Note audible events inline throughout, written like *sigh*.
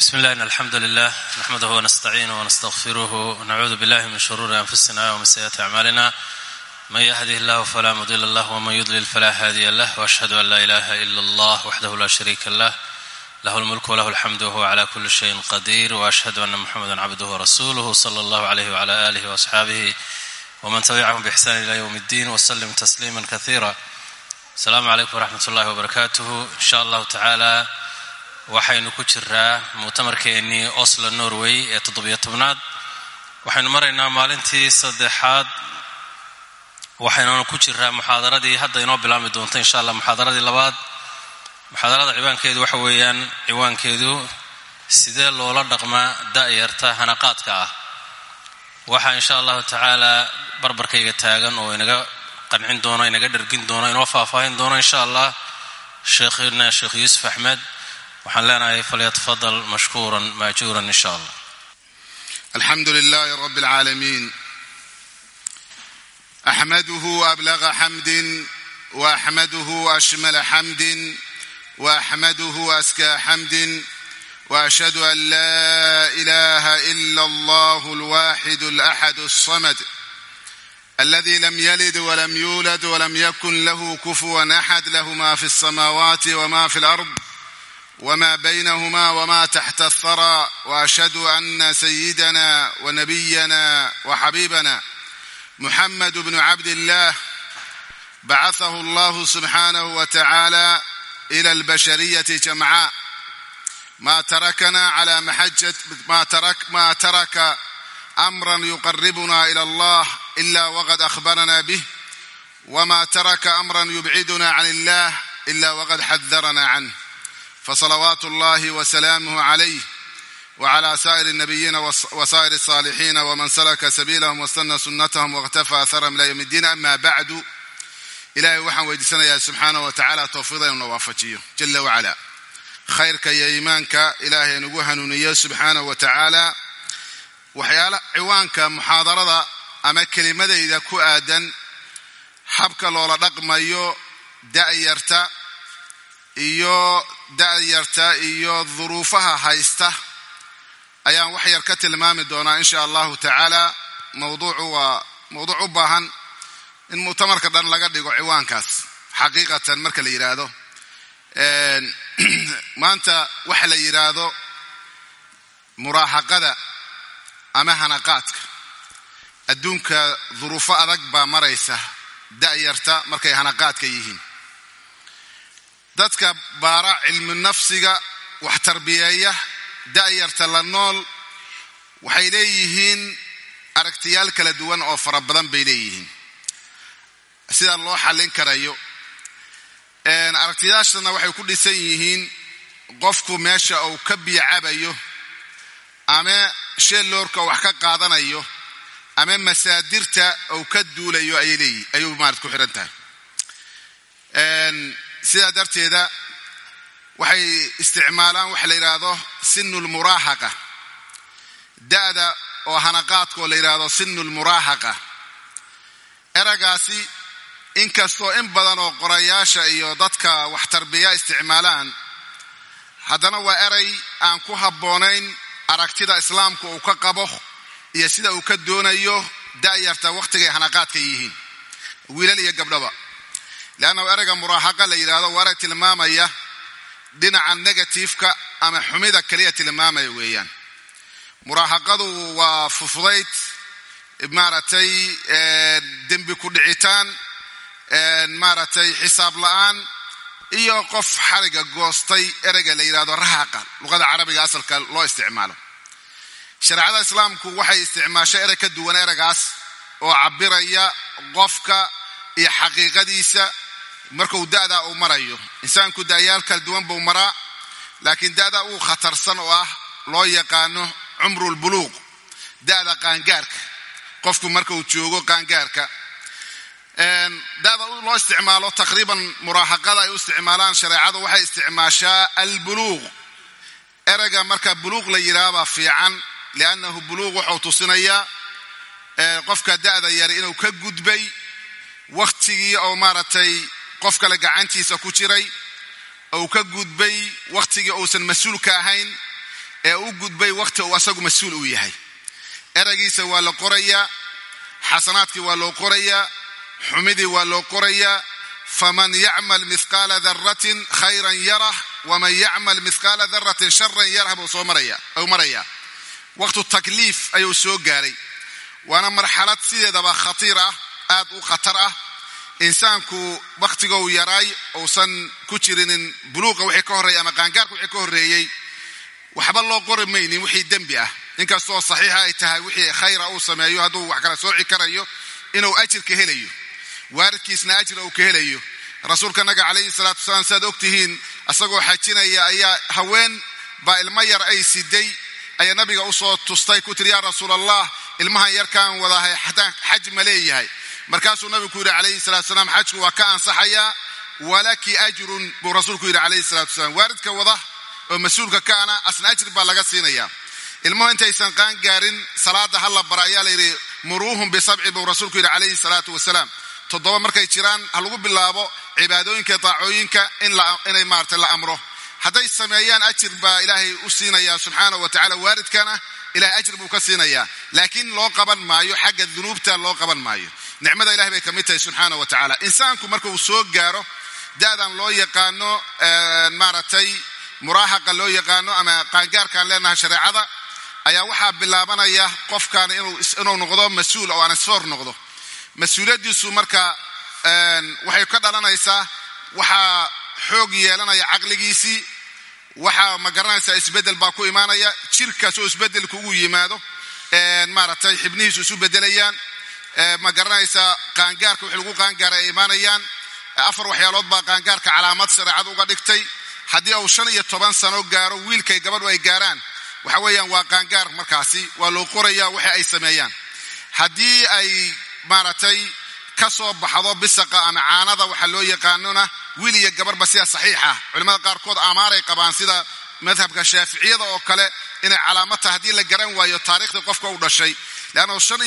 بسم الله إن الحمد لله نحمده ونستعينه ونستغفره ونعوذ بالله من شرور أنفسنا ومن سيئات أعمالنا من يهده الله فلا مضل له ومن يضلل فلا هادي له وأشهد أن لا إله إلا الله وحده لا شريك له له الملك وله الحمد وهو على كل شيء قدير وأشهد أن محمدا عبده ورسوله صلى الله عليه وعلى آله وأصحابه ومن تبعهم بإحسان إلى يوم الدين وسلم تسليما كثيرا السلام عليكم ورحمة الله وبركاته إن شاء الله تعالى waxaynu ku jiraa muctamarkeennii oslo norway ee toddobiyo tobnaad. Waxaynu maraynaa maalintii saddexaad. Waxaynuna ku jiraa muxaadaradii hadda inoo bilaabmi doonta insha allah muxaadaradii labaad. Muxaadarada ciwaankeedu waxa weeyaan ciwaankeedu sidee loola dhaqmaa da'yarta hanaqaadka ah? Waxaa insha allahu tacaala barbarkayga taagan oo inaga qancin doono inaga dhergin doono inoo faahfaahin doono insha allah sheekhina sheekh yuusuf axmed waxaan leenahay falyatafadal mashkuuran maajuuran in sha allah alxamdu lilahi rab اlcaalamiin axmaduhu ablaga xamdin waaxmaduhu ashmala xamdin waaxmaduhu askaa xamdin waashhadu an la ilaha ila allah alwaxid alaxad الصamad aladi lam yalid walam yulad walam yakun lahu kufuwan axad lahu ma fi الsamaawaati wma fi اlard وما بينهما وما تحت الثرى واشهد ان سيدنا ونبينا وحبيبنا محمد بن عبد الله بعثه الله سبحانه وتعالى الى البشريه جمعاء ما تركنا على محجه ما ترك ما ترك امرا يقربنا الى الله الا وقد اخبرنا به وما ترك امرا يبعدنا عن الله الا وقد حذرنا عنه فصلوات الله وسلامه عليه وعلى سائر النبيين وسائر الصالحين ومن سلك سبيلهم واستنى سنتهم واغتفى أثرهم إلى يوم الدين أما بعد إلهي وحن ويدسنا سبحانه وتعالى توفيضا ونوافجيه جل وعلا خيرك يا إيمانك إلهي نقوها نونية سبحانه وتعالى وحيالا عوانك محاضرة أما كلمة إذا كو آدن حبك لولا رقم يو دائرتا iyo da'yarta iyo duruufaha haysta ayaan wax yar ka tilmaami doonaa insha allahu tacaala. Mawduucu waa mawduuc u baahan in muctamarka dhan laga dhigo ciwaankaas xaqiiqatan marka la yidhaahdo *clears throat* maanta waxa la yidhaahdo muraahaqada ama hanaqaadka. Adduunka duruufo adag baa maraysa da'yarta markay hanaqaadka yihiin dadka baara cilmi nafsiga wax tarbiyeeya da'yarta la nool waxay leeyihiin aragtiyaal kala duwan oo fara badan bay leeyihiin. Sida loo xallin karayo aragtiyaashana waxay ku dhisan yihiin qofku meesha uu ka biyacabayo ama sheeloorka wax ka qaadanayo ama masaadirta uu ka duulayo ayay leeyihiin ayuu maarat ku xihan tahay sidaa darteeda waxay isticmaalaan waxa la yidhaahdo sinu lmuraahaqa da'da oo hanaqaadka oo la yidhaahdo sinu lmuraahaqa eragaasi inkastoo in badan oo qorayaasha iyo dadka wax tarbiya isticmaalaan haddana waa eray aan ku habboonayn aragtida islaamku uu ka qabo iyo sida uu ka doonayo da'yarta wakhtigay hanaqaadka yihiin. Wiilal iyo gabdhaba leannahu erayga muraahaqa la yidhahdo waa erag tilmaamaya dhinaca negatifeka ama xumida keliya tilmaamaya weeyaan muraahaqadu waa fufudayd maaragtay dembi ku dhicitaan maaragtay xisaab la'aan iyo qof xariga goostay ereyga la yidhahdo rahaqa luqada carabiga asalka loo isticmaalo shareecada islaamku waxay isticmaashay erey ka duwan ereygaas oo cabiraya qofka iyo xaqiiqadiisa markuu da'daa uu marayo insaanku da'yaal kala duwan buu maraa laakiin da'da uu khatarsan oo ah loo yaqaano cumrulbuluuq da'da qaangaarka. Qofku marka uu joogo qaangaarka da'da loo isticmaalo taqriiban muraahaqada ay u isticmaalaan shareecadu waxay isticmaashaa albuluuq ereyga marka buluuq la yidhaahbaa fiican liannahu buluuq wuxuu tusinayaa qofka da'da yari inuu ka gudbay wakhtigii oo maaragtay qof kale gacantiisa ku jiray ou ka gudbay wakhtigii uusan mas'uulka ahayn ee u gudbay wakhti uu asagu mas'uul uu yahay. Eraygiisa waa la qorayaa xasanaadkii waa loo qorayaa xumidii waa loo qorayaa faman yacmal mithqaala daratin khayran yarah waman yacmal mithqaala daratin sharan yarah buu soo maraya u marayaa. Waqtu takliif ayuu soo gaaray waana marxalad sideedaba khatiir ah aad u khatar ah insaanku wakhtigou yaraay uusan ku jirinin buluuqa wixii ka horreeyay ama qaangaarka wixii ka horreeyey waxba loo qori maynin wixii dembi ah. Inkastoo saxiixa ay tahay wixii khayra uu sameeyo hadduu wax kala sooci karayo inuu ajirka helayo. Waaridkiisna ajira uu ka helayo. Rasuulka naga calayhi salaatu wasalaam siaad ogtihiin isagoo xajinaya ayaa haween baa ilmo yar ay siday ayaa nabiga u soo tustay ku tiri yaa rasuul allah ilmahan yarkaan wadahay xaj ma leeyahay markaasuu nabigu ku yidhi calayhi salatu wasalaam xajku waa ka ansaxayaa walaki ajrun buu rasuulku yidhi calayhi salatu wasalaam waaridka wada oo mas'uulka ka ana asna ajir baa laga siinaya. Ilmuhu intaysan qaan gaarin salaada ha la bara ayaa layidhi muruuhum bisabci buu rasuulku yidhi calayhi salaatu wasalaam. Toddoba markay jiraan ha lagu bilaabo cibaadooyinka daacooyinka inay maarata la amro. Hadday sameeyaan ajir baa ilaahay u siinaya subxaanahu wa tacala waaridkana ilahay ajir buu ka siinayaa. Laakiin loo qaban maayo xagga dunuubta loo qaban maayo nicmada ilahay bay ka mid tahay subxaana wa tacaala. Insaanku marka uu soo gaaro da'dan loo yaqaano maaragtay muraahaqa loo yaqaano ama qaangaarkaan leenahay shareecada ayaa waxaa bilaabanaya qofkan inuu noqdo mas'uul oo anisoor noqdo. Mas'uuliyaddiisu marka waxay ka dhalanaysaa waxaa xoog yeelanaya caqligiisii waxaa ma garanaysaa isbeddel baa ku imaanaya jirkaas oo isbeddel kugu yimaado maaragtay xibnihiisu isu beddelayaan ma garanaysaa qaangaarka wixii lagu qaangaara ay imaanayaan. Afar waxyaalood baa qaangaarka calaamad shareecada uga dhigtay. Haddii uu shan iyo toban sano gaaro wiilkay gabadhu ay gaaraan. Waxa weeyaan waa qaangaar markaasi waa loo qoraya waxa ay sameeyaan. Haddii ay maaragtay ka soo baxdo bisaqa ama caanada waxa loo yaqaanona wiil iyo gabarba sida saxiixa. Culimmada qaarkood amaaray qabaan sida madhabka shaaficiyada oo kale inay calaamad tahay haddii la garan waayo taariikhdii qofka u dhashay. Leanna shan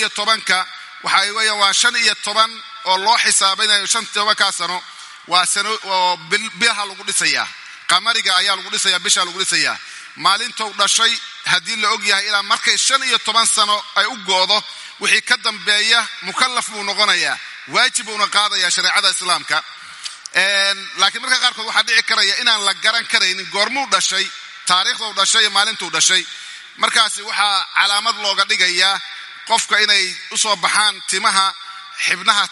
waxa weeyaan waa shan iyo toban oo loo xisaabaynayo shan iyo sano. Waa sano oo bilaha lagu dhisayaa qamariga ayaa lagu dhisayaa bisha lagu dhisayaa maalintou dhashay haddii la og yahay ilaa markay shan iyo toban sano ay u go'do wixii ka dambeeya mukallaf buu noqonayaa waajib buuna qaadayaa shareecada islaamka. Laakiin marka qaarkood waxaa dhici karaya inaan la garan karaynin. Goormuu dhashay taariikhdau dhashay iyo maalintuu dhashay. Markaasi waxaa calaamad looga dhigayaa qofka inay u soo baxaan timaha xibnaha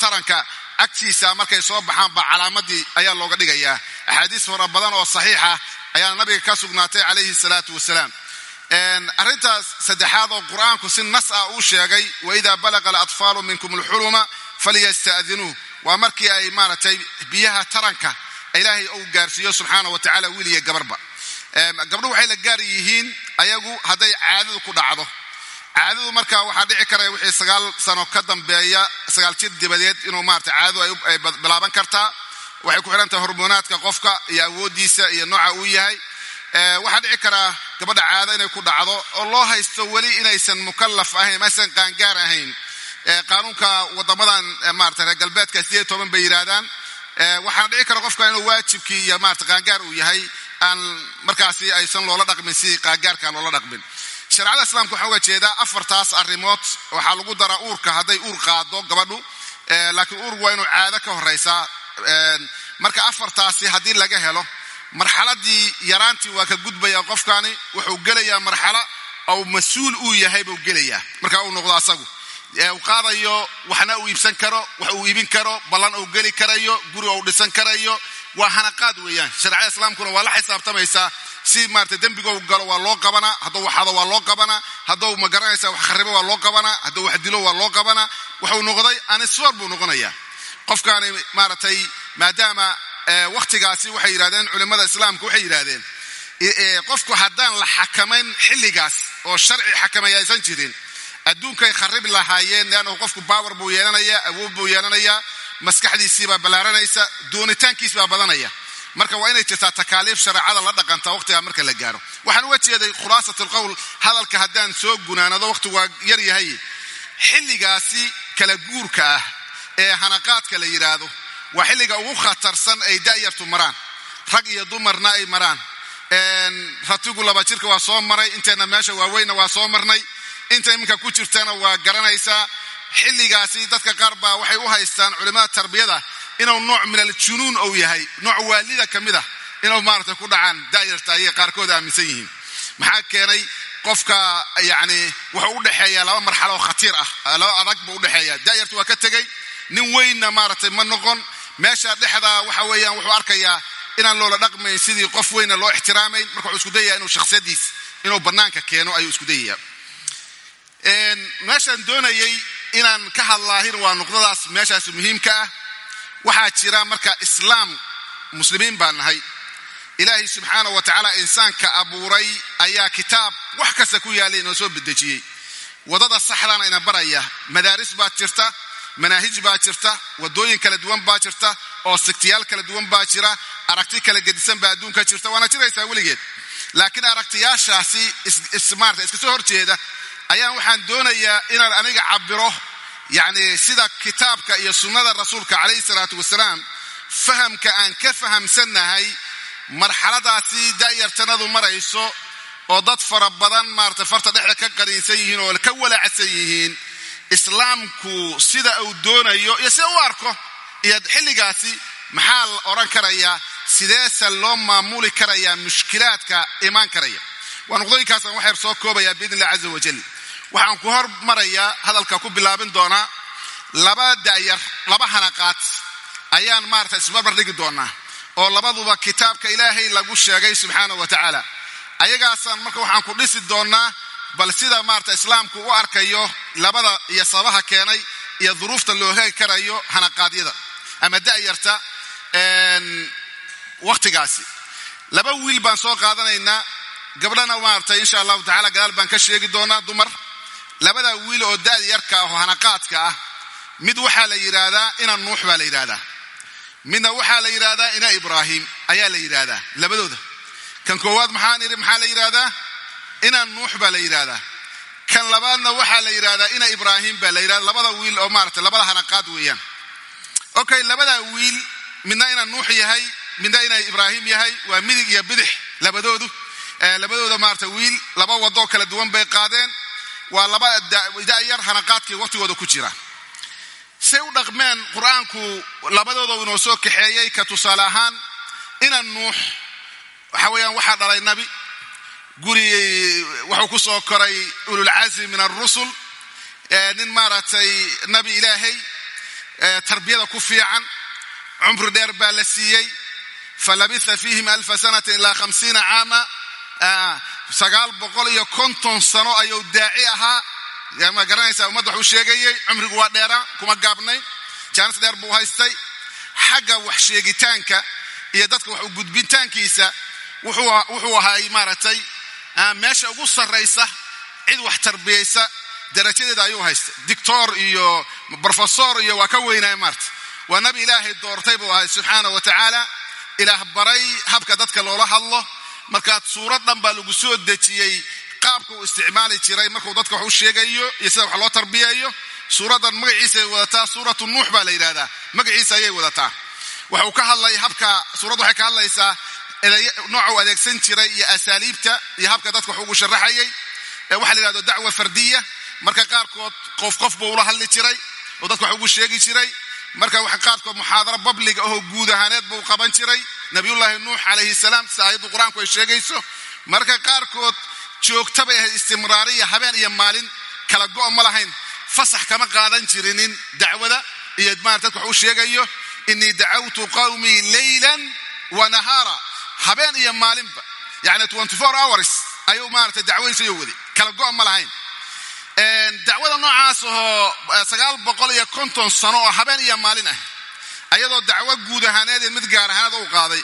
taranka agtiisa markay soo baxaan baa calaamadii ayaa looga dhigayaa axaadiis fara badan oo saxiixa ayaa nabiga ka sugnaatay calayhi salaatu wasalaam. Arrintaas saddexaad oo qur'aanku si nas ah uu sheegay waida balaqa alatfaalu minkum alxuluma falyasta'dinuu waa markii ay maaragtay biyaha taranka ilaahay uu gaarsiiyo subxaana wa tacala wiil gabarba. Gabdho waxay la gaar yihiin ayagu hadday caadadu ku dhacdo caadadu marka waxaa dhici karaya wixii sagaal sano ka dambeeya sagaal jir dibadeed inuu maarata caadadu ay bilaaban kartaa waxay ku xidhan hormoonaadka qofka iyo awooddiisa iyo nooca uu yahay. Waxaa dhici karaa gabadha caado inay ku dhacdo oo loo haysto weli inaysan mukallaf ahayn maysan qaangaar ahayn. Qaanuunka wadamadan maarata reer galbeedka sideed toban bay yidhaahdaan waxaana dhici kara qofka inuu waajibkii iyo maarata qaangaar uu yahay aan markaasi aysan loola dhaqmin sidii qaangaarka aan loola dhaqmin shareecada islaamka waxaa uga jeedaa afartaas arrimood waxaa lagu daraa uurka hadday uur qaado gabadhu laakiin uur waa inuu caado ka horeysaa. Marka afartaasi haddii laga helo marxaladii yaraantii waa ka gudbaya qofkani wuxuu gelayaa marxalo ou mas'uul uu yahay buu gelayaa. Marka uu noqdo asagu u qaadayo waxna uu iibsan karo wax uu iibin karo ballan uu geli karayo guri uu dhisan karayo waa hanaqaad weeyaan. Shareecada islaamkuna waa la xisaabtamaysaa si maarata dembigou galo waa loo qabanaa hadduu waxado waa loo qabanaa hadduu ma garanaysa wax kharibo waa loo qabanaa hadduu wax dilo waa loo qabanaa wuxuu noqday aniswar buu noqonayaa. Qofkaani maaragtay maadaama wakhtigaasi waxay yidhahdeen culimmada islaamka waxay yidhaahdeen qofku haddaan la xakamayn xilligaas oo sharci xakamay aysan jirin adduunkay kharib lahaayeen leannahu qofku baawer buu yeelanayaa awood buu yeelanayaa maskaxdiisiibaa ballaaranaysa doonitaankiis baa badanaya marka waa inay jirtaa takaaliif shareecada la dhaqanta waqtigaa marka la gaaro. Waxaan uga jeeday khulaasat alqowl hadalka haddaan soo gunaanado waqtigu waa yar yahay. Xilligaasi kala guurka ah ee hanaqaadka la yidhaahdo waa xilliga ugu khatarsan ay da'yartu maraan rag iyo dumarna ay maraan. Ratigu laba jirka waa soo maray inteenna meesha waaweynna waa soo marnay. Inta iminka ku jirtana waa garanaysaa. Xilligaasi dadka qaar baa waxay u haystaan culimmada tarbiyada inuu nooc min aljunuun ou yahay nooc waalida ka mid ah inuu maaragtay ku dhacaan daayarta ayay qaarkood aaminsan yihiin. Maxaa keenay qofka yacni wuxuu u dhexeeyaa laba marxalo oo khatiir ah laba adag buu udhexeeya daayarta waa ka tegey nin weynna maaragtay ma noqon. Meesha dhexda waxa weeyaan wuxuu arkayaa inaan loola dhaqmayn sidii qof weynna loo ixtiraamayn. Marka wuxuu isku dayaya inuu shakhsiyadiis inuu bannaanka keeno ayuu isku dayaya meeshaan doonayay inaan ka hadlaahin waa nuqdadaas meeshaas muhiimka ah waxaa jira marka islaam muslimiin baan nahay. Ilaahay subxaana wa tacaala insaanka abuuray ayaa kitaab wax kasta ku yaallay inoo soo bedejiyey. Waddada saxdana ina baraya madaaris baa jirta manaahij baa jirta waddooyin kala duwan baa jirta oo sigtiyaal kala duwan baa jira aragti kala gedisan baa adduunka jirta waana jiraysaa weligeed. Laakiin aragtiyaashaasi ismaarta iska soo horjeeda ayaan waxaan doonayaa inaan aniga cabiro yacni sida kitaabka iyo sunnada rasuulka calayhi salaatu wasalaam fahamka aan ka fahamsannahay marxaladaasi da'yartanadu marayso oo dad fara badan maarata farta dhexda ka qaniinsan yihiin oo ka walaacsan yihiin islaamku sida uu doonayo iyo sida u arko iyo xilligaasi maxaa la odhan karayaa sideese loo maamuli karayaa mushkilaadka imaan karaya waa nuqdooyinkaasaan waxayr soo koobayaa biidn illah caza wajal waxaan ku hormarayaa hadalka ku bilaabin doonaa laba da'yar laba hanaqaad ayaan maarata isbarbar dhigi doonaa oo labaduba kitaabka ilaahay lagu sheegay subxaana wa tacaala ayagaasaan marka waxaan ku dhisi doonaa bal sida maarata islaamku u arkayo labada iyo sababaha keenay iyo duruufta loo hegi karayo hanaqaadyada. Ama da'yarta wakhtigaasi laba wiil baan soo qaadanaynaa. Gabdhana maaragtay insha allahu tacala gadaal baan ka sheegi doonaa dumar labada wiil oo da'da yarka ah hanaqaadka ah mid waxaa la yidhaahdaa ina nuux baa la yidhaahdaa. Midna waxaa la yidhaahdaa ina ibraahim ayaa la yidhaahdaa labadooda. Kan koowaad maxaan idhi maxaa la yidhaahdaa? Ina nuux baa la yidhaahdaa. Kan labaadna waxaa la yidhaahdaa ina ibraahim baa la yidhahda labada wiil oo maarata labada hanaqaad weeyaan. Okay labada wiil midna ina nuux yahay midna ina ibraahim yahay waa midig iyo bidix labadoodu. Labadooda maarata wiil laba wadoo kala duwan bay qaadeen waa laba da'yar hanaqaadkii waqtigooda ku jira. Say u dhaqmeen qur'aanku labadooda inoo soo kaxeeyey ka tusaale ahaan ina nuux waxa weeyaan waxaa dhalay nabi guri wuxuu ku soo koray ululcasmi min alrusul nin maaragtay nabi ilaahay tarbiyada ku fiican cumri dheer baa la siiyey falabitha fiihim alfa sanata ilaa hamsiina caama sagaal boqol iyo konton sano ayuu daaci ahaa. Ma garanaysaa ummadda wax u sheegayey cumrigu waa dheera kuma gaabnayn jaanis dheer buu haystay. Xagga wax sheegitaanka iyo dadka wax u gudbitaankiisa wuxuu ahay maaragtay meesha ugu sarraysa cid wax tarbiyaysa darajadeeda ayuu haystay. Dictor iyo brofesor iyo waa ka weynaya maarata waa nabi ilaahay doortay buu ahay subxaana wa tacaala ilaah baray habka dadka loola hadlo markaad suurad baa lagu soo dejiyey qaabka uu isticmaali jiray markuu dadka wax u sheegayo iyo sida wax loo tarbiyayo suuraddan magaciisaay wadataa suuratu nuux baa la yidhahdaa magaciisa ayay wadataa. Waxuu ka hadlay habka suuraddu waxay ka hadlaysaa nooca u adeegsan jiray iyo asaaliibta iyo habka dadka wax ugu sharaxayay. Waxa la yidhahdo dacwa fardiya. Marka qaarkood qof qof buu ula hadli jiray oo dadka wax ugu sheegi jiray marka waxa qaarkood muxaadaro babliga ahoo guud ahaaneed buu qaban jiray. Nabiyullaahi nuux calayhi salaam sida aayaddu qur'aanku ay sheegayso. Marka qaarkood joogta bay ahayd istimraariya habeen iyo maalin kala go' ma lahayn. Fasax kama qaadan jirinin dacwada iyo maarata dadka wax sheegayo inii dacawtu qawmii leylan wa nahaara. Habeen iyo maalinba yacni hours ayuu maarata dacwadiisayo waday kala go' ma lahayn dacwada noocaas oo sagaal boqol sano oo habeen iyo maalin ah ayadoo dacwo guud ahaaneed mid gaar ahaaneed u qaaday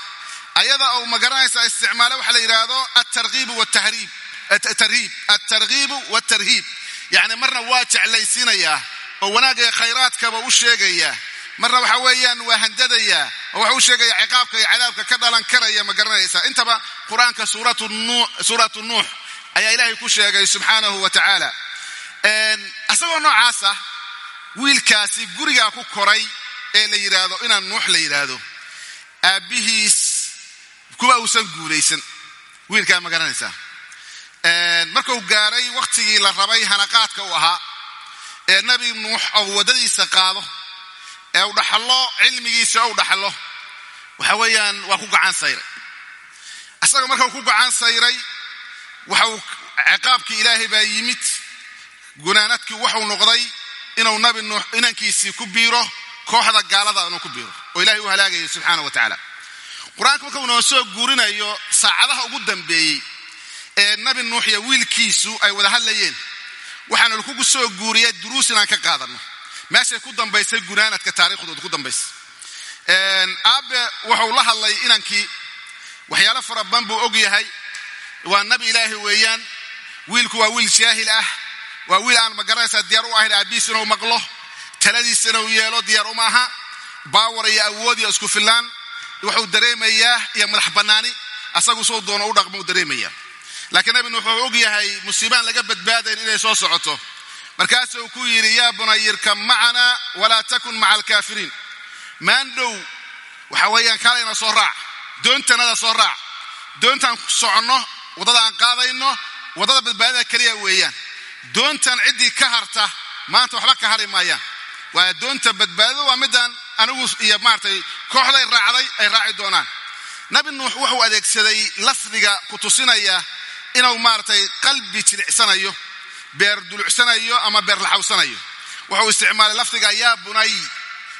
ayada uu magaranaysa isticmaale waxa la yidhaahdo altarhiibu watahriib tarhiib altarghiibu waltarhiib yacni marna waa jeclaysiinayaa oo wanaagga khayraadkaba u sheegayaa marna waxa weeyaan waa handadayaa oo waxa u sheegaya ciqaabka iyo cadaabka ka dhalan karaya ma garanaysa intaba qur'aanka suuratu nuux ayaa ilaahay ku sheegay subxaanahu wa tacaala isagoo noocaasa wiilkaasi gurigaa ku koray ee la yidhaahdo inaan nuux la yidhaahdo. Aabbihiis kuwa uusan guulaysan wiilkaa ma garanaysaa markuu gaaray wakhtigii la rabay hanaqaadka uu ahaa ee nabi nuux ou waddadiisa qaado ee u dhaxallo cilmigiisa ou dhaxallo waxa weeyaan waa ku gacan sayray. Asagoo markau ku gacan sayray waxau ciqaabkii ilaahay baa yimid gunaanadkii waxuu noqday inuu nabi nuux inankiisii ku biiro kooxda gaalada inuu ku biiro oo ilahay u halaagayo subxaana wa tacaala. Qur'aanka markuu noo soo guurinayo saacadaha ugu dambeeyey ee nabi nuux iyo wiilkiisu ay wada hadlayeen waxaana lakugu soo guuriyay duruus inaan ka qaadano meeshay ku dambaysay gunaanadka taariikhdooda ku dambaysa aabe wuxuu la hadlay inankii waxyaalo fara buu og yahay. Waa nabi ilaahi weeyaan wiilku waa wiil jaahil ah waa wiil aan ma garanaysaa diyaar u ahayn aabihiis inuu maqlo taladiis inuu yeelo diyaar uma aha baawar iyo awood iyo isku fillaan. Wuxuu dareemayaa iyo madax bannaani. Asagu soo doono u dhaqmo u dareemaya. Laakiin nabi nuux wuxuu og yahay musiibaan laga badbaadayn inay soo socoto. Markaasuu ku yidhi yaa bunayirka macana walaa takun maca alkaafiriin maandhow waxa weeyaan kaalayna soo raac. Doontanada soo raac. Doontaan soconno waddada aan qaadayno waddada badbaadada keliya weeyaan doontan ciddii ka harta maanta waxba ka hari maayaan. Waa doonta badbaadada waa midaan anigu iyo maaratay kooxday raacday ay raaci doonaan. Nabi nuux wuxuu adeegsaday lafdiga ku tusinaya inuu maaratay qalbi jilicsanayo beer dulucsanayo ama beer laxawsanayo wuxuu isticmaalay lafdiga yaa bunay.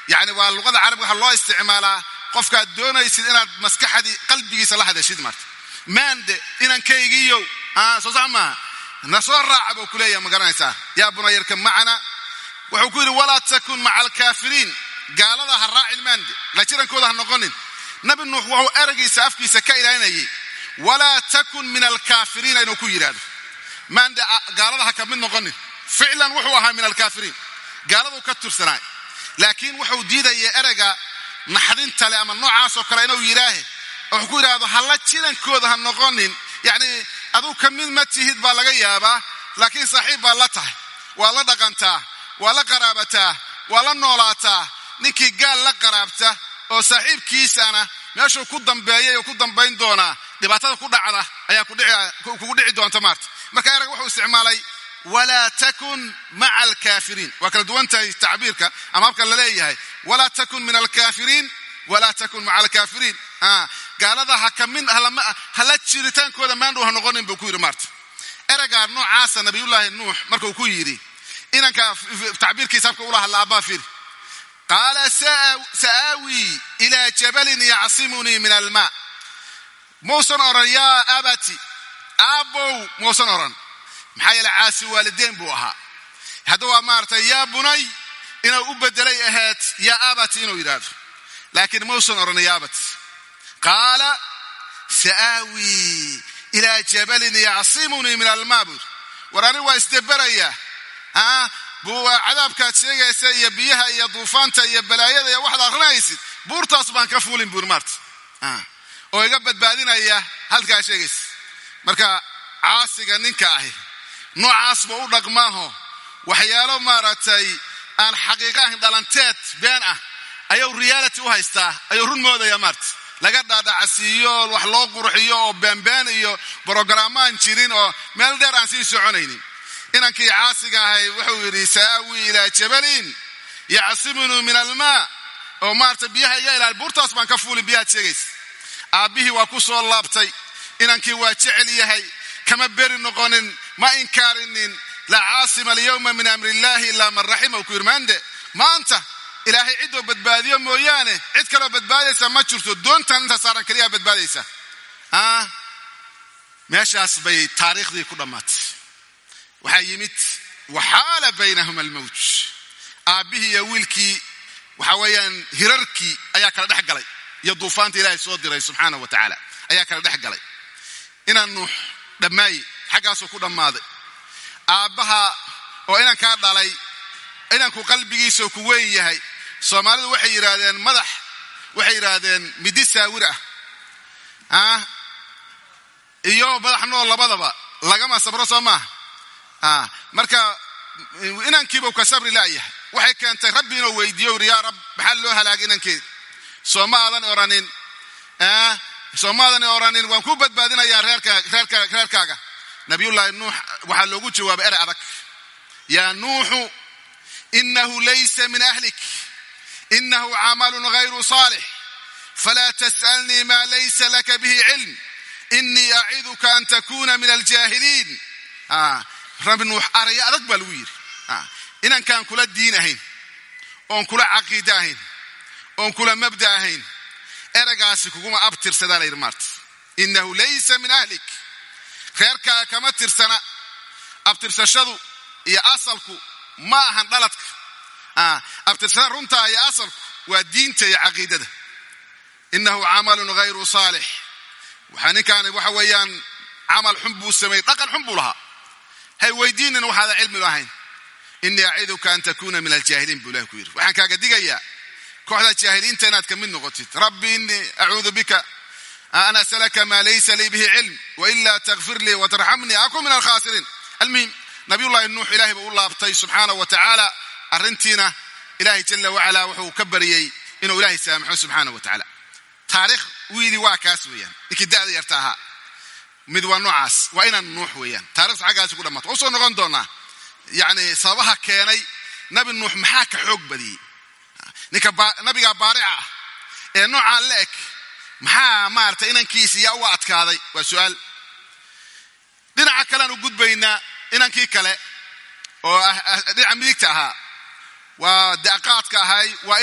Yacni waa luqada carabiga waxaa loo isticmaalaa qofkaad doonaysid inaad maskaxadii qalbigiisa la hadashid maarta maande inankaygiiyow soo sax maaha na soo raaca buu ku leeyaha ma garanaysaa? Yaa bunayarka macana wuxuu ku yidhi walaa takun maca alkaafiriin gaalada ha raacin la jirankooda ha noqonin. Nabi nuux wuxuu eraggiisa afkiisa ka ilaalinayay walaa takun min alkaafiriina inuu ku yidhaahdo. Maande gaalada ha ka mid noqonin. Ficlan wuxuu ahaa min alkaafiriin gaaladuu ka tursanaay. Laakiin wuxuu diidaya erega naxdinta le ama noocaasoo kale inuu yidhaahe. Wuxuu ku yidhaahdo halla jirankooda ha noqonin. Yacni aduu ka mid ma tihid baa laga yaabaa laakiin saaxiib baad la tahay. Waa la dhaqantaa waa la qaraabataa waa la noolaataa. Ninkii gaal la qaraabta oo saaxiibkiisana meeshuu ku dambeeyay oo ku dambayn doonaa dhibaatada ku dhacda ayaa kugu dhici doonta maarta. Marka erag wuxuu isticmaalay walaa takun maca alkaafiriin waa kala duwan tahay tacbiirka ama habka la leeyahay. Walaa takun min alkaafiriin walaa takun maca alkaafiriin. Gaalada ha kamin hala jiritaankooda maandhow ha noqonin buu ku yidhi maarta. Ereygaa noocaasa nabiyullaahi nuux markuu ku yidhi inanka tacbiirkiisa habka ula hadla abbaa firi. Qaala sa'aawi ilaa jabalin yacsimunii min almaa muusan oran yaa abati aabbow muusan oran. Maxaa yeele caasi waalideen buu ahaa. Hadda waa maaragtay yaa bunay inuu u bedelay ahayd yaa abati inuu yidhaahdo laakiin muusan oran yaa abati qaala sa'aawi ilaa jabalin yacsimunii min almaa buu war ani waa isdeberayaa cadaabkaad sheegaysa iyo biyaha iyo duufaanta iyo balaayada iyo waxaad akrinaysid buurtaas baan ka fuulin buuri maarta oo iga badbaadinaya halkaa sheegaysa marka caasiga ninka ahi noocaasba u dhaqmaaho waxyaalo maaragtay aan xaqiiqa ahayn dhalanteed been ah ayuu reality u haystaa. Ayuu run moodaya maarta laga dhaadhacsiiyo wax loo qurxiyo oo beenbeen iyo brogaramaan jirin oo meel dheer aan sii soconaynin. Inankii caasiga ahay wuxuu yidhi sa'aawi ilaa jabalin yacsimunu min almaa oo maarata biyaha iga ilaali buurtaas baan ka fuulin biyahaad sheegaysa aabbihii waa ku soo laabtay. Inankii waa jecel yahay kama beri noqonin ma inkaarinin. Laa caasima alyawma min amri illahi ilaa man raxima u maanta ilaahay ciddoo badbaadiyo mooyaane cid kaloo badbaadaysa ma jirto. Doontan inta saaran keliyaa badbaadaysa. Meeshaas bay taariikhdii ku dhammaatay. Waxaa yimid waxaala baynahuma almawj. Aabbihii iyo wiilkii waxa weeyaan hirarkii ayaa kala dhex galay. Iyo duufaanta ilaahay soo diray subxaana wa tacaala ayaa kala dhex galay. Inaan nuux dhammaaye xaggaasuu ku dhammaaday. Aabbaha oo inankaa dhalay inanku qalbigiisao ku weyn yahay soomaalidu waxay yidhaahdeen madax waxay yidhaahdeen midi saawir ah. Iyo madax nool labadaba lagama sabro soo maaha. Marka inankiibuu ka sabri laayahay. Waxay keentay rabbi inuu weydiiyo uri yaa rab maxaa loo halaagay inankeed? Soo ma aadan oranin soomaadan oranin waan ku badbaadinayaa reerkaaga. Nabiyullaahi nuux waxaa loogu jawaabay erey adag. Yaa nuuxu inahu laysa min ahlik inahu camalun gayru saalix falaa tas'alnii maa laysa laka bihi cilm inii aciduka an takuna min aljaahiliin rabi nuux araya adag baa lagu yidhi inankaan kula diin ahayn oon kula caqiida ahayn oon kula mabda ahayn eragaasi kuguma abtirsadaa la yidhi maarta inahu laysa min ahlik reerkaaga kama tirsana abtirsashadu iyo asalku ma ahan dhaladka abtirsada runtaa iyo asalku waa diinta iyo caqiidada inahu camalun gayru saalix waxaa ninkaani waxa weeyaan camal xun buu sameeyey dhaqan xun buu lahaa hay weydiinin waxaadan cilmi lahayn inii an takuna min aljaahiliin buu ilahi ku yidhi kaaga digayaa kooxda jaahiliinta inaad ka mid noqotid rabbi inii acuudu bika an asalaka maa laysa lii bihi cilm wailaa takfir lii watarxamnii akun min alkhaasiriin almuhim nabiyullahi nuux ilahay buu u laabtay subxaanahu wa tacaala arrintiina ilahay jala wacala wuxuu ka bariyey inuu ilahay saamaxo subxaanahu wa tacaala. Taarikh wiili waa kaas weeyaan. Ninkii da'da yarta ahaa. Mid waa noocaas waa inaan nuux weeyaan. Taarikhda xaggaasi ku dhammaata u soo noqon doonaa yacni sababaha keenay nabi nuux maxaa ka xoog badiyey ninka nabigaa baarica ah ee noocaan la eg maxaa maarata inankiisi yaa uga adkaaday? Waa su'aal. Dhinaca kalean u gudbaynaa inankii kale oo dhinaca midigta ahaa waa daqaadka ahay waa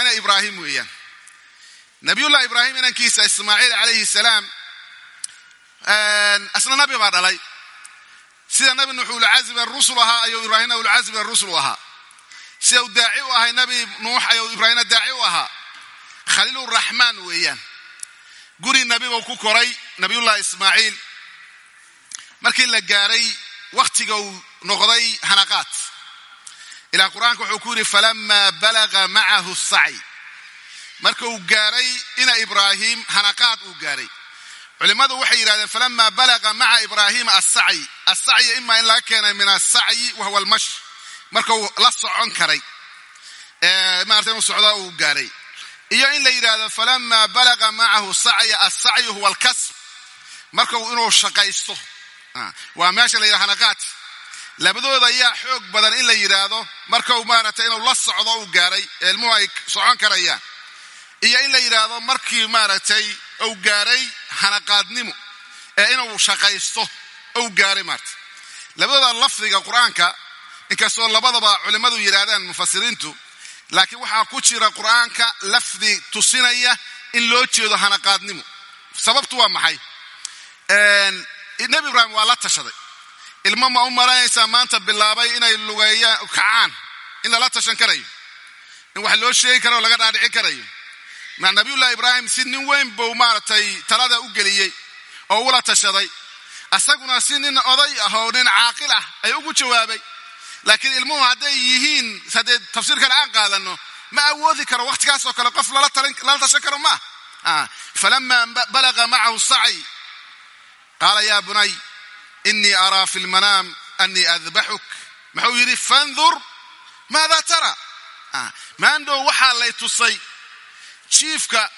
ina ibraahim weeyaan. Nabiyullahi ibraahim inankiisa ismaaciil calayhi salaam asna nabi baa dhalay. Sida nabi nuux ulcazmi rusul ahaa ayuu ibraahimna ulcazmi rusul ahaa. Sida uu daaci u ahay nabi nuux ayuu ibraahimna daaci u ahaa. Khaliiluraxmaan weeyaan. Guri nabi buu ku koray nabiyullahi ismaaciil. Markii la gaaray wakhtiga uu noqday hanaqaad ilaa qur'aanka wuxuu ku yidhi falama balaga macahu sacyi marka uu gaaray ina ibraahim hanaqaad uu gaaray. Culimmadu waxay yidhahdeen falama balaga maca ibraahima asacyi asacyi ima in laga keenay min asacyi wahuwa almash marka uu la socon karay maarata inuu socdo uu gaaray. Iyo in la yidhaahdo falama balaga macahu sacya asacyu huwa alkasb. Marka uu inuu shaqaysto. Waa meesha la yidhahdo hanaqaad labadooda ayaa xoog badan in la yidhaahdo marka uu maaragtay inuu la socdo uu gaaray ilmuhu ay socon karayaan. Iyo in la yidhaahdo markii maaragtay uu gaaray hanaqaadnimo ee inuu shaqaysto ou gaaray maarata labadooda lafdiga qur'aanka inkastoo labadaba culimmadu yidhaahdaan mufasiriintu laakiin waxaa ku jira qur'aanka lafdi tusinaya in loo jeedo hanaqaadnimo. Sababtu waa maxay? Nebi ibraahim waa la tashaday ilmo ma u malaynaysaa maanta bilaabay inay lugeeyaan kacaan in lala tashan karayo in wax loo sheegi karo o laga dhaadhici karayo. Nabiyullahi ibraahim si nin weyn buu maaragtay talada u geliyey oo ula tashaday. Asaguna si nin oday ah oo nin caaqil ah ay ugu jawaabay. Laakiin ilmuhu hadday yihiin haddee tafsiir kale aan qaadano ma awoodi karo wakhtigaasoo kale qof lala tashan karo ma ah falama balaga macahu sacyi. Qaala ya bunay inii araa fi lmanaam anii adbaxuk. Muxuu yidhi fandur maada tara. Maandhow waxaa lay tusay jiifka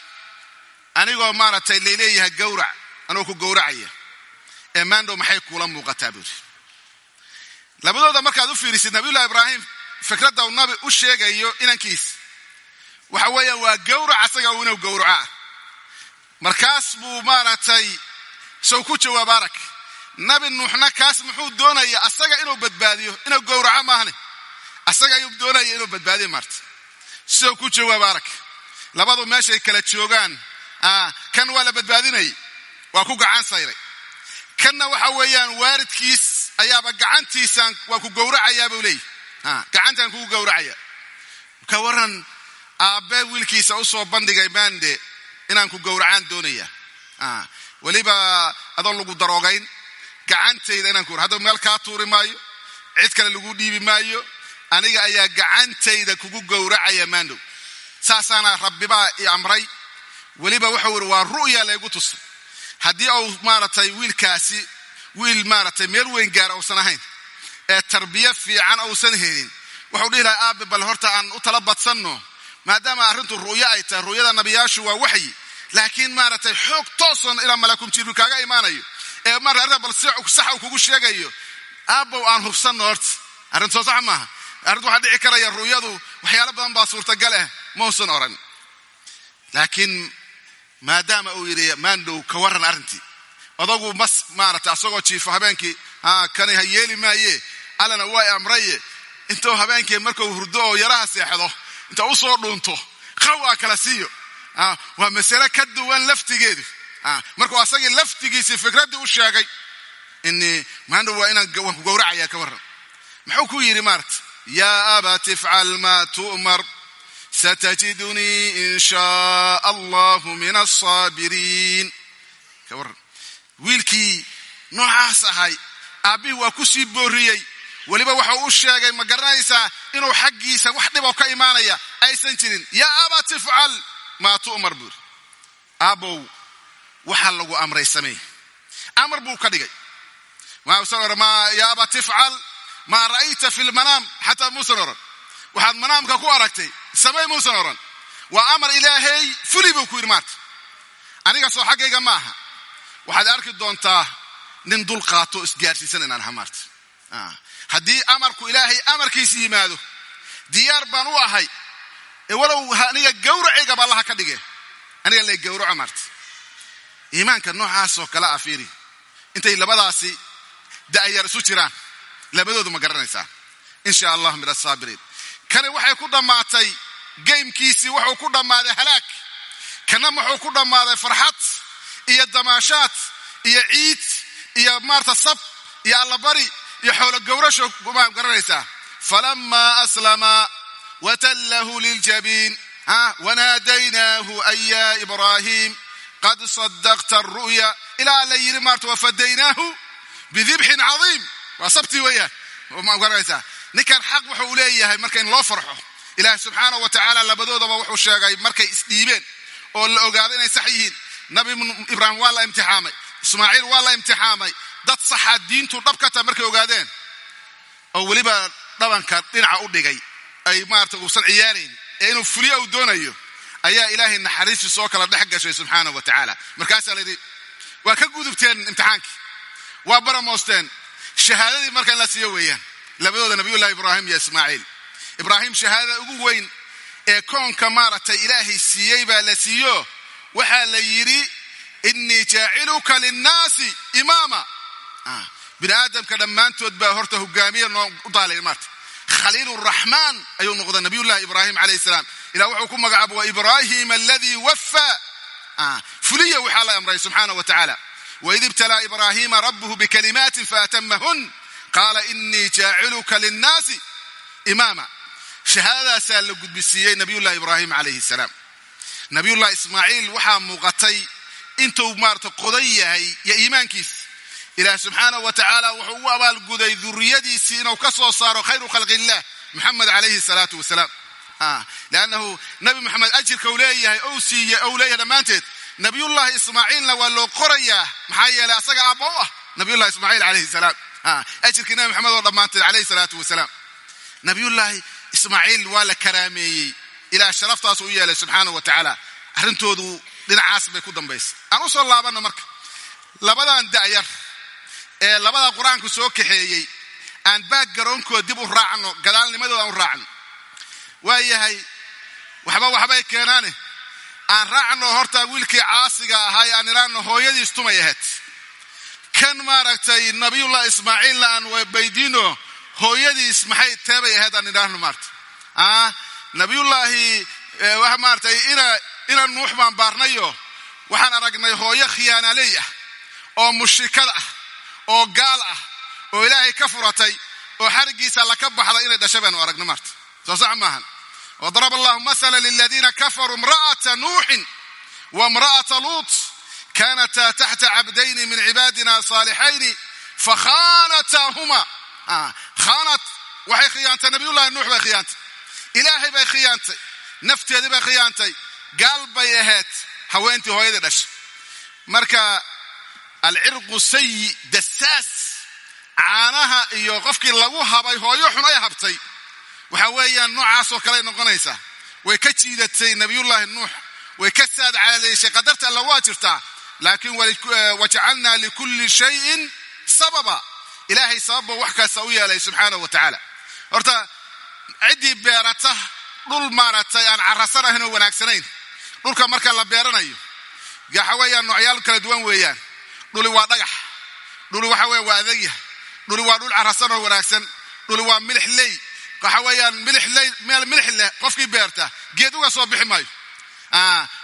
anigoo maaragtay layleeyahay gawrac anoo ku gowracaya ee maandhow maxay kuula muuqataa buuri labadooda markaad u fiirisid nabiyullahi ibraahim fikradda uu nabi u sheegayo inankiis waxa weeyaan waa gawrac asaga uu inuu gowraco ah markaas buu maaragtay sow ku jawaab arag nabi nuuxna kaas muxuu doonaya asaga inuu badbaadiyo inuu gowraco maahne. Asaga ayuu doonaya inuu badbaadiyo maarta. Sow ku jawaab arag labadu meeshay kala joogaan. Kan waa la badbaadinayay? Waa ku gacan sayray. Kanna waxa weeyaan waaridkiis ayaaba gacantiisaan waa ku gowracayaa buu leeyahy gacantaan kugu gowracaya. Ka waran aabbee wiilkiisa u soo bandhigay maande inaan ku gowracaan doonaya weliba adoon lagu daroogayn gacantayda inaan ku hadda meel kaa tuuri maayo cid kale lagu dhiibi maayo aniga ayaa gacantayda kugu gowracaya maandow saasaana rabbibaa i amray. Weliba wuxuu yidhi waa ru'ya laygu tusay haddii uu maaragtay wiilkaasi wiil maaragtay meel weyn gaara uusan ahayn ee tarbiye fiican uusan helin wuxuu dhihi lahaa aabe bal horta aan u tala badsanno maadaama arrintu ru'yo ay tahay ru'yada nabiyaashu waa waxyi laakiin maaragtay xoog tooson ilaa malakum jibriil kaaga imaanayo ee mar arrinta bal saxa uu kugu sheegayo aabbow aan hubsanno horta arrinta soo sax maaha arrinta waxaa dhici karaya ru'yadu waxyaalo badan baa suurtagal ah mausan oran. Laakiin maadaama uu yidhi maandhow ka warran arrintii. Odagu mas maaragtay asagoo jiifo habeenkii kani ha yeeli maaye. Allana waa amraye. Intuu habeenkii markuu hurdo oo yaraha seexdo inta u soo dhuunto qawaa kala siiyo. Waa masale ka duwan laftigeedu markuu asagii laftigiisii fikraddii u sheegay maandhow waa inaan ku gowracaya ka warran. Muxuu ku yidhi maarata yaa abat ifcal maa tu'mar satajidunii in shaa allahu min alsaabiriin ka warran. Wiilkii noocaas ahay aabbihii waa ku sii booriyey. Weliba waxau u sheegay ma garanaysaa inuu xaggiisa wax dhiboo ka imaanaya? Aysan jirin. Yaa abat ifcal maa tu'mar buuri aabbow waxaa lagu amray samey amar buu ka dhigay. Yaa abat ifcal maa ra'ayta fi lmanaam xataa muusan waxaad manaamka ku aragtay samey muusan oran waa amar ilaahay fuli buu ku yidhi maarta. Aniga soo xaggayga ma aha. Waxaad arki doontaa nin dul qaato isgaarsiisan inaan aha maarta. Haddii amarku ilaahay amarkiisa yimaado diyaar baan u ahay. Walow aniga gawracaygaba allaha ka dhige aniga lay gawraco maarta iimaanka noocaasoo kale ah fiiri. Intay labadaasi da'yar isu jiraan labadoodu ma garanaysaa. In sha allah min asaabiriin kani waxay ku dhammaatay geymkiisii wuxuu ku dhammaaday halaag. Kana wuxuu ku dhammaaday farxad iyo damaashaad iyo ciid iyo maarta sab iyo allabari iyo xoolo gowrasho ma garanaysaa. Falamaa aslama watallahu liljabiin wanaadaynaahu an ya ibraahim qad sadaqta aru'ya ilaa la yidhi maarta wafadaynaahu bidibxin cadiim waa sabtii weeyaan. Ma garanaysaa. Ninkan xaq wuxuu leeyahay marka in loo farxo. Ilaahi subxaana wa tacaala labadoodaba wuxuu sheegay markay isdhiibeen oo la ogaado inay sax yihiin. Nabi ibraahim waa la imtixaamay. Ismaaciil waa la imtixaamay. Dad saxaa diintu dhab ka tahay markay ogaadeen. Oo weliba dhabanka dhinaca u dhigay. Ay maarata uusan ciyaarayn ee inuu fuliya uu doonayo ayaa ilaahay naxariistiis oo kala dhex gashay subxaana wa tacaala. Markaasaa layidhi waa ka gudubteen imtixaankii. Waa baramoosteen. Shahaadadii marka la siiyo weeyaan. Labadooda nabiyullahi ibraahim iyo ismaaciil. Ibraahim shahaadada ugu weyn ee koonka maaragtay ilaahay siiyey baa la siiyo. Waxaa la yidhi innii jaaciluka linnaasi imaama. Bini aadamka dhammaantood baa horta hogaamiya noo u daalay maarta khaliil raxmaan ayuu noqday nabiyullahi ibraahim calayhi salaam. Ilah wuxuu ku magacaaba wa ibraahim aladii waffaa fuliya waxaa la amray subxaana wa tacaala. Waid ibtalaa ibraahima rabbuhu bikalimaatin faatamahun qaala inii jaaciluka linnaasi. Imaama shahaadadaasaa la gudbisiiyey nabiyullahi ibraahim calayhi salaam. Nabiyullahi ismaaciil waxaa muuqatay intuu maarata qodan yahay iyo iimaankiisa ilaah subxaana wa tacaala wuxuu ugu abaalguday duriyadiisii inuu ka soo saaro khayru khalqi illah muxamed calayhi salaatu wasalaam liannahu nabi moxamed ajirka uu leeyahay ou siiye ou leeyahay dhammaanteed nabiyullahi ismaaciilna waa loo qorayaa maxaa yeelay asaga aabba ah nabiyullahi ismaaciil calayhi salaam. Ajirkii nabi moxamed oo dhammaanteed calayhi salaatu wasalaam nabiyullaahi ismaaciil waa la karaameeyey. Ilaah sharaftaas u yeelay subxaana wa tacaala arrintoodu dhinacaas bay ku dambaysay. Aan u soo laabanno marka. Labadan da'yar ee labada qur'aanku soo kaxeeyey aan baag garoonkood dib u raacno gadaalnimadooda aan u raacno. Waa yahay waxba waxbay keenaane. Aan raacno horta wiilkii caasiga ahaa ee aan idhaahno hooyadiis tumay ahayd. Kan maaragtay nabiyullah ismaaciilna aan baydiino hooyadiis maxay teebay ahayd aan idhaahno maarta? Nabiyullaahi waxa maaratay ina nuux baan baarnayo. Waxaan aragnay hooyo khiyaanaley ah oo mushrikad ah oo gaal ah oo ilaahay ka furatay oo xarigiisa laka baxday inay dhasha baanu aragno maarta. Soo sax maahan wadaraba allahu masala liladiina kafaruu imra'ata nuuxin wamra'ata luut kaanataa taxta cabdayni min cibaadina saalixayni fakhaanataahuma ah, khaanat waxay khiyaantay nabiyullahi nuux bay khiyaantay. Ilaahay bay khiyaantay nafteedii bay khiyaantay. Gaal bay ahayd haweentii hooyadii dhashay. Marka alcirqu sayi dasaas caanaha iyo qofkii lagu habay hooyo xun ay habtay. Waxa weeyaan noocaasoo kaley noqonaysaa way ka jiidatay nabiyullaahi nuux way ka saad calaaleyshay qadarta alla waa jirtaa laakiin wajacalnaa likulli shayin sababa. Ilaahay sababba wax kasta u yeelay subxaana wa tacaala horta ciddii beerata dhul maaragtay aan carrasan ahayn oo wanaagsanayn. Dhulka marka la beeranayo waxa weeyaan noocyaal kala duwan weeyaan dhuli waa dhagax. Dhuli waxa weya waa adagyahay dhuli waa dhul carrasan oo wanaagsan. Dhuli waa milix ley. Waxa weeyaan milix ley meel milix leh qofkii beerta. Geed uga soo bixi maayo.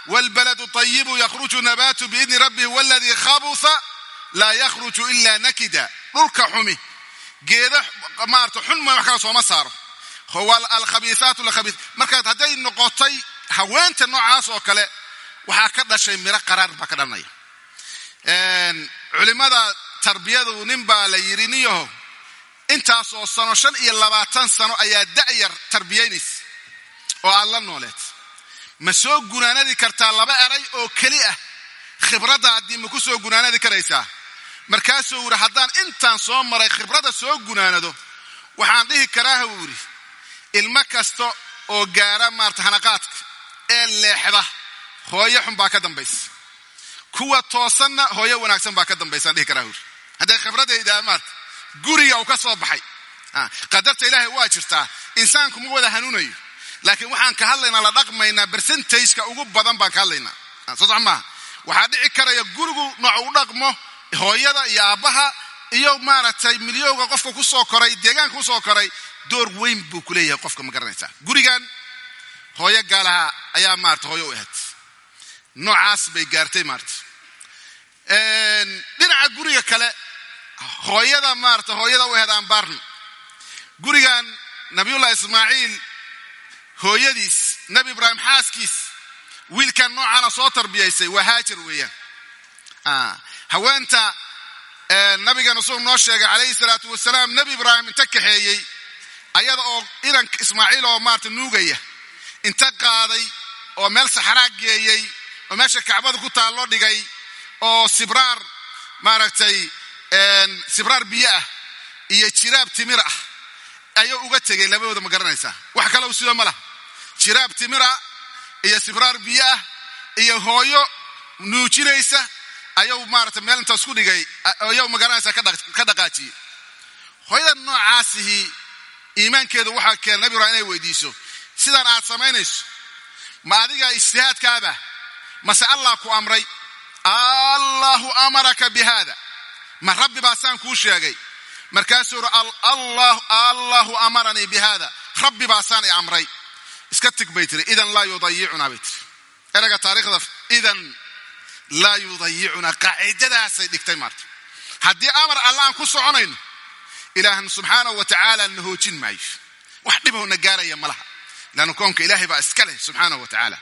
Waalbaladu tayibu yakhruju nabaatu biidni rabbihi waladii khabutha laa yakhruju ila nakida. Dhulka xumi. Geeda maarata xun ma wax kala sooma saaro. Alkhabiisaatu lakhabiis markaad hadday noqotay haweenta noocaas oo kale waxaa ka dhashay miro qaraar baa ka dhalanaya culimmada tarbiyadu nin baa la yidhi niyaho intaasoo sano shan iyo labaatan sano ayaa da'yar tarbiyaynaysa oo aad la nooleed. Ma soo gunaanadi kartaa laba eray oo keli ah. Khibradda haddii ma ku soo gunaanadi karaysaa. Markaasuu yidhi haddaan intaan soo maray khibradda soo gunaanado waxaan dhihi karaaha wuu yidhi ilmo kasta oo gaara maarata hanaqaadka ee leexda hooyo xun baa ka dambaysa kuwa toosanna hooyo wanaagsan baa ka dambaysaan dhihi karaa wuri hadday khibradaydaa maarta guriga uu ka soo baxay. Qadarta ilaahay waa jirtaa insaanku ma wada hanuunayo. Laakiin waxaan ka hadlaynaa la dhaqmaynaa bercentageka ugu badan baan ka hadlaynaa. Soo sox maaha waxaa dhici karaya gurigu nooc u dhaqmo hooyada iyo aabbaha iyo maaragtay milyowga qofka ku soo koray deegaanka ku soo koray door weyn buu ku leeyahay qofka ma garanaysaa. Gurigan hooyo gaalaha ayaa maarata hooyo u ahayd noocaas bay gaartay maarata dhinaca guriga kale hooyada maarata hooyada u ahayd aanbaarni gurigan nabiyullah ismaaciil hooyadiis nabi ibraahim xaaskiis wiilkan noocaana soo tarbiyaysay waa haajar weeyaan. Haweenta nabigeena suu noo sheegay calayhi salaatu wasalaam nebi ibraahim inta kaxeeyey ayada oo iranka ismaaciil oo maarata nuugaya inta qaaday oo meel saxraa geeyey oo meesha kacbada ku taalloo dhigay oo sibraar maaragtay sibraar biyo ah iyo jiraab timir ah ayuu uga tegay labadooda ma garanaysaa? Wax kale u sido ma laha. Jiraab timir ah iyo sibraar biyo ah iyo hooyo nuujinaysa ayuu maarata meel intaas ku dhigay ayuu ma garanaysaa ka dhaqaajiyey. Hooyada noocaasihi iimaankeedu waxaa keena nabi ibraahim inay weydiiso sidaan aad samaynayso ma adiga ijtihaadkaaba mase allah ku amray. Allahu amaraka bi haada ma rabbi baa saan kuu sheegay. Markaasuu uri allahu amaranii bi haada rabbi baa i amray. Iska tig bay tiri. Idan laa yudayicunaa bay tiri. Erayga taariikhda idan laa yudayicunaa qaacidadaasay dhigtay maarta haddii amar alla ku soconayno ilaahn subxaanahu wa tacaala na hoojin maayo. Wax dhiboo na gaaraya ma laha. Lanna koonka ilaahay baa iska leh subxaanahu wa tacaala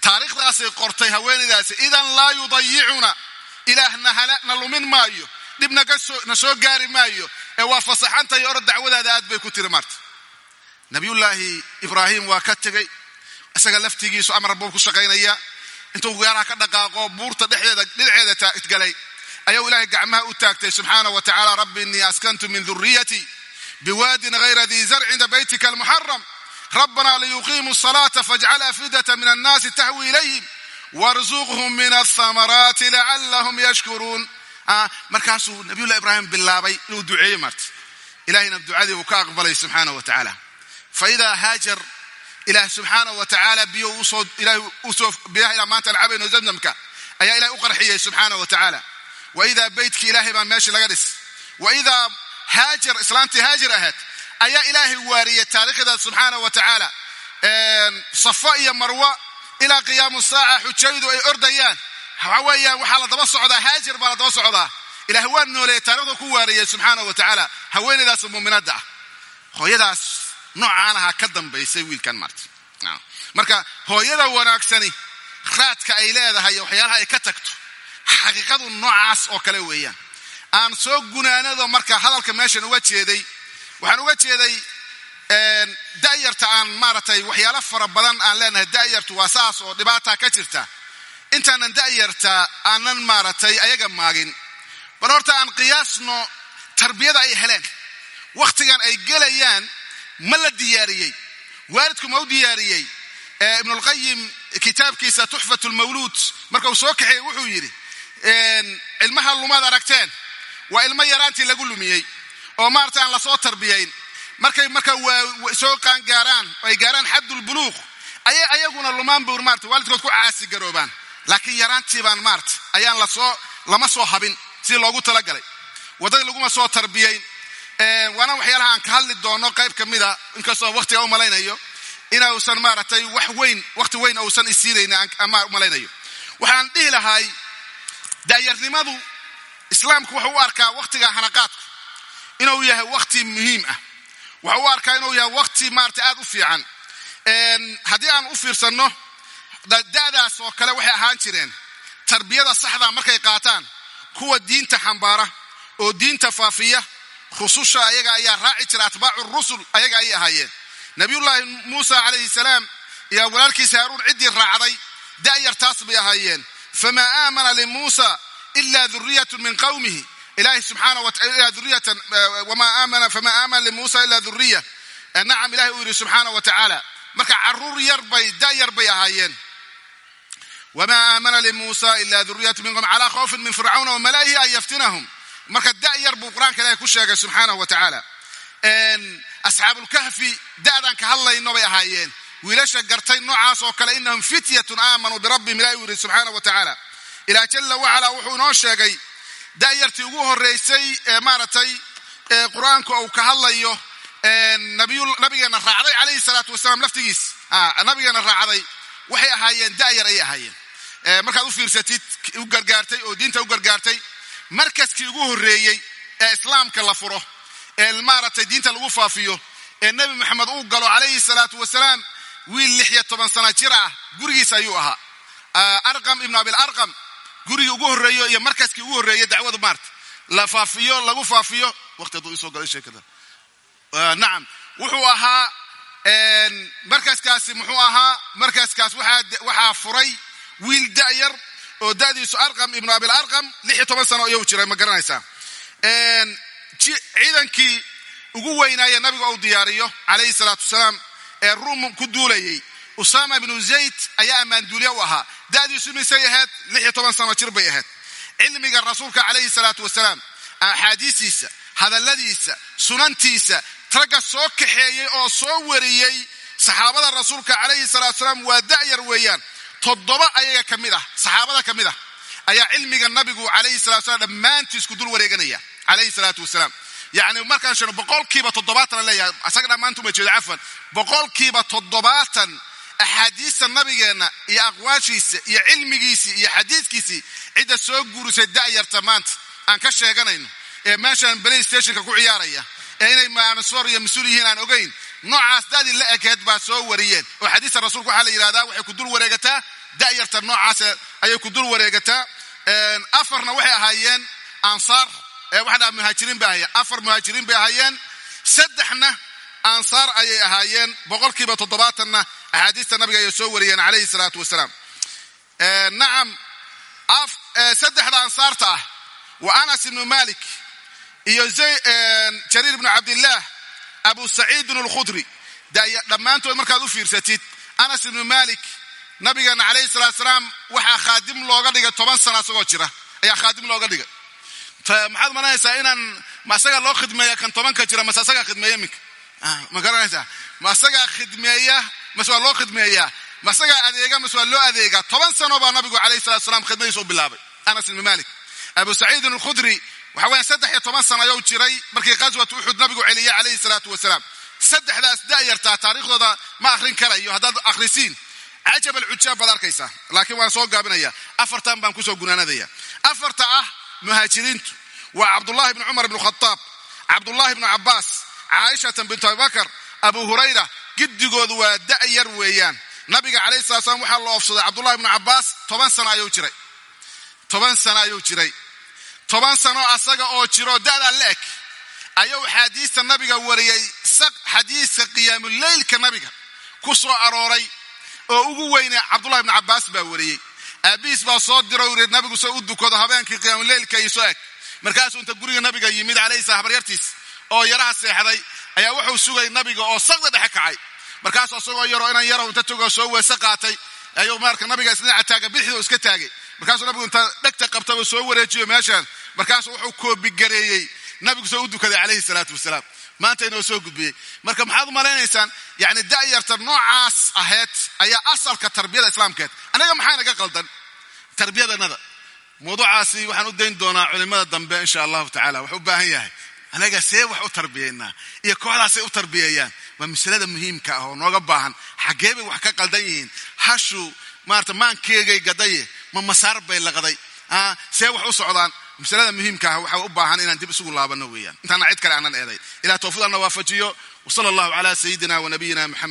taariikhdaasay qortay haweenaydaasi idan laa yudayicuna ilaah na lumin maayo dhib na soo gaari maayo ee waa fasaxantahay oro dacwadaada aad bay ku tiri maarta nabiyullaahi ibraahim waa ka tegey isaga laftigiisu amar buu ku shaqaynaya intuu gaaraha ka dhaqaaqo buurta dhexdeeda dhinaceeda galay ayuu ilaahay gacmaha u taagtay subxaana wa tacala rabbi innii askantu min duriyatii biwaadin hayra dii zarc cinda baytika almuxaram rabbana liyuqiimu الصلاة fajcal afidة min الnaasi tahwi ilayhim warzuqhum min الthamaraati lacalahum yashkuruun markaasuu nabiyullah ibraahim bilaabay inuu duceeye maarta ilahayna ducadii uu ka aqbalay subxaanah wa tacaala faidaa haajar ilaah subxaanah wa tacaala biyo biyaha ilaa maanta alcabayno zamzamka ayaa ilahay u qarxiyey subxaanah wa tacaala waidaa beytkii ilaahay baa meeshii laga dhis waidaa haajar islaantii haajir ahayd ayaa ilaahay waariyey taariikhda subxaana wa tacaala. Safo iyo marwa ilaa qiyaamu saaca xujaydu ay ordayaan. Waxa weeyaan waxaa la daba socdaa haajir baa la daba socdaa. Ilaah waa nooleeyey taarikhda ku waariyey subxaana wa tacaala. Haweenaydaas muuminadda ah. Hooyadaas noocaanaha ka dambaysay wiilkan maarta marka hooyada wanaagsani raadka ay leedahay waxyaalaha ay ka tagto xaqiiqadu noocaas oo kale weeyaan. Aan soo gunaanado marka hadalka meeshan uga jeeday waxaan uga jeeday da'yarta aan maaragtay waxyaalo fara badan aan leenahay. Da'yartu waa saas oo dhibaata ka jirta. Intaanan da'yarta aanan maaragtay ayaga maagin. Bal horta aan qiyaasno tarbiyada ay heleen. Wakhtigan ay gelayaan ma la diyaariyey. Waalidku ma u diyaariyey. Ibnulqayim kitaabkiisa tuxfat lmawluud marka uu soo kaxeeyey wuxuu yidhi ilmaha lumaad aragteen. Waa ilmo yaraantii lagu lumiyey oo maarata aan la soo tarbiyayn. Markay marka soo qaangaaraan ay gaaraan xaddulbuluuq ayay ayaguna lumaan bu maarata waalidkood ku caasi garoobaan. Laakiin yaraantii baan maarata ayaan la soo lama soo habin sidii loogu talagalay. Waddadii laguma soo tarbiyayn. Waana waxyaalaha aan ka hadli doono qayb ka mida inkastoo waqtiga u malaynayo inuusan maaragtay wax weyn waqti weyn uusan isiinaynin ama malaynayo. Waxaan dhihi lahay daayarnimadu islaamku wuxuu u arkaa waqtiga hanaqaadku inuu yahay waqti muhiim ah. Wuxuu u arkaa inuu yahay waqti maarata aad u fiican. Haddii aan u fiirsanno da'daas oo kale waxay ahaan jireen. Tarbiyada saxda markay qaataan kuwa diinta xambaara oo diinta faafiya rususha ayaga ayaa raaci jira atbaacu rusul ayaga ayay ahaayeen. Nabiyullaahi muusa calayhi salaam iyo walaalkiisa haaruun ciddii raacday da'yartaas bay ahaayeen. Famaa aamana limuusa ila duriyatu min qawmihi ilahi subxaana duriyatan wamaa aamana famaa aamana limuusa ila duriya nacam ilahi uu yidhi subxaana wa tacaala marka carruur yar bay da'yar bay ahaayeen wamaa aamana limuusa ila duriyatu min qawmi calaa khawfin min fircawna wamalaa'ihi an yaftinahum marka da'yar buu qur'aanka ilahi ku sheegay subxaanahu wa tacaala asxaabulkahfi da'daan ka hadlayno bay ahaayeen wiilasha gartay noocaas oo kale inahum fityatun aamanuu birabbihim ilahi uu yidhi inoo sheegay da'yartii ugu horreysay ee maaragtay qur'aanku uu ka hadlayo nabigeena raacday calayhi salaatu wasalaam laftigiis. Nabigeena raacday waxay ahaayeen da'yar ayay ahaayeen. Markaad u fiirsatid u gargaartay oo diinta u gargaartay markaskii ugu horreeyey ee islaamka la furo ee maaragtay diinta lagu faafiyo ee nebi maxamed uu galo calayhi salaatu wasalaam wiil lix iyo toban sana jir ah gurigiis ayuu ahaa. Arqam ibnu abil arqam gurigii ugu horreeyo iyo markaskii ugu horreeyey dacwadu maarta la faafiyo lagu faafiyo waqti hadduu isoo galay sheekada. Nacam. Wuxuu ahaa markaskaasi muxuu ahaa markaskaas waxaa furay wiil da'yar oo da'diisu arqam ibnu abil arqam lix iyo toban sano ayuu jiray ma garanaysaa. Ciidankii ugu weynaaya nabiga uu diyaariyo calayhi salaatu wasalaam ee ruum ku duulayay usama ibnu zayd ayaa ammaanduulye u ahaa. Da'diisu misay ahayd lix iyo toban sano jir bay ahayd. Cilmiga rasuulka calayhi salaatu wasalaam axaadiistiisa hadalladiisa sunantiisa ragga soo kaxeeyey oo soo wariyey saxaabada rasuulka calayhi salatu wasalaam waa da'yar weeyaan. Toddoba ayaga ka mid ah saxaabada ka mid ah ayaa cilmiga nabigu calayhi salatu wasalaam dhammaantiis ku dul wareeganaya calayhi salaatu wasalaam. Yacni markaan sheegno boqolkiiba toddobaatan la leeyahay asaga dhammaantu ma jeedo cafwan. Boqolkiiba toddobaatan axaadiista nabigeenna iyo aqwaashiisa iyo cilmigiisii iyo xadiidkiisii cidda soo guurisay da'yarta maanta. Aan ka sheeganayno ee meeshaan balay stationka ku ciyaaraya ee inay maansoor iyo mas'uul yihiin aan ogayn noocaas da'dii la ekeed baa soo wariyeen. Oo xadiista rasuulka waxaa la yidhahdaa waxay ku dul wareegataa da'yarta noocaas ayay ku dul wareegataa. Afarna waxay ahaayeen ansaar waxaa dhaha muhaajiriin bay ahaayeen. Afar muhaajiriin bay ahaayeen. Saddexna ansaar ayay ahaayeen boqolkiiba toddobaatanna axaadiista nabiga ayay soo wariyeen calayhi salaatu wasalaam. Nacam saddexda ansaarta ah wa anas ibnu malik iyo jariir ibnu cabdillaah abu saciidin alkhudri. Dhammaantood markaad u fiirsatid anas ibnu malik nabigeena calayhi salatu salaam waxaa khaadim looga dhigay toban sana isagoo jira. Ayaa khaadim looga dhigay. Maxaad maranaysaa inaan ma asagaa loo khidmeeya kan tobanka jira mase asagaa khidmeeya minka ma garanaysaa ma asagaa khidmeeya waa loo khidmeeyaa ma asagaa adeega mase loo adeegaa toban sano baa nabigu calayhi salatu salaam khidmadiisa u bilaabay. Anas ibnu malik abu saciidin alkhudri waxa weya saddex iyo toban sano ayuu jiray markii qaswat uxud nabigu celiyay calayhi salaatu wasalaam. Saddexdaas da'yartaa taariikhdooda ma akhrin karayo haddaad akhrisiin cajab alcujaab baad arkaysaa laakiin waan soo gaabinaya afartan baan ku soo gunaanadaya. Afarta ah muhaajiriintu waa cabdullahi ibnu cumar ibnu khataab cabdullahi ibnu cabbaas caaishatan bintu abibakar abu hurayra giddigoodu waa da'yar weeyaan nabiga calayhi salatu slam waxaa loo ofsaday cabdullahi ibnu cabbaas toban sano ayuu jiray toban sano ayuu jiray toban sano asaga oo jiro da'daa la eg ayuu xaadiista nabiga wariyey xadiiska qiyaamuleylka nabiga ku soo arooray oo ugu weyne cabdullahi ibnu cabbaas baa wariyey aabihiis baa soo diro yiri nabigu soo u dukado habeenkii qiyaamuleylka iyo soo eg markaasuu inta guriga nabiga yimid calayhi sala habaryartiis oo yaraha seexday ayaa wuxuu sugay nabiga oo saqda dhexe kacay. Markaasuu isagoo yaroo inan yarow inta togoo soo weese qaatay ayuu marka nabiga isdhinaca taaga bidixda iska taagay. Markaasuu nabigu intaa dhegta qabtaba soo wareejiyo meeshaan markaasuu wuxuu koobigareeyey nabigu soo dukaday calayhi salaatu wasalaam. Maanta inoo soo gudbiyey. Marka maxaad u malaynaysaan yani da'yarta noocaas ahayd ayaa asalka tarbiyada islaamkeed. Anaga maxaa naga qaldan? Tarbiyadanada mawduucaasi waxaan u dayn doonaa culimada dambe insha allahu tacala wuxuu u baahan yahay anaga see wax u tarbiyaynaa iyo kooxdaasay u tarbiyeeyaan. Waa masalada muhiimka ah oo nooga baahan. Xaggee bay wax ka qaldan yihiin? Hashu maarata maankeegay gadaye ma masaar bay laqday. See wax u socdaan. Masalada muhiimka ah waxaa u baahan inaan dib isugu laabano weeyaan. Intaana cid kale aanan eeday. Ilaa tawfiiq ana waafajiyo wsala allahu calaa sayidina wa nabiyina muxamed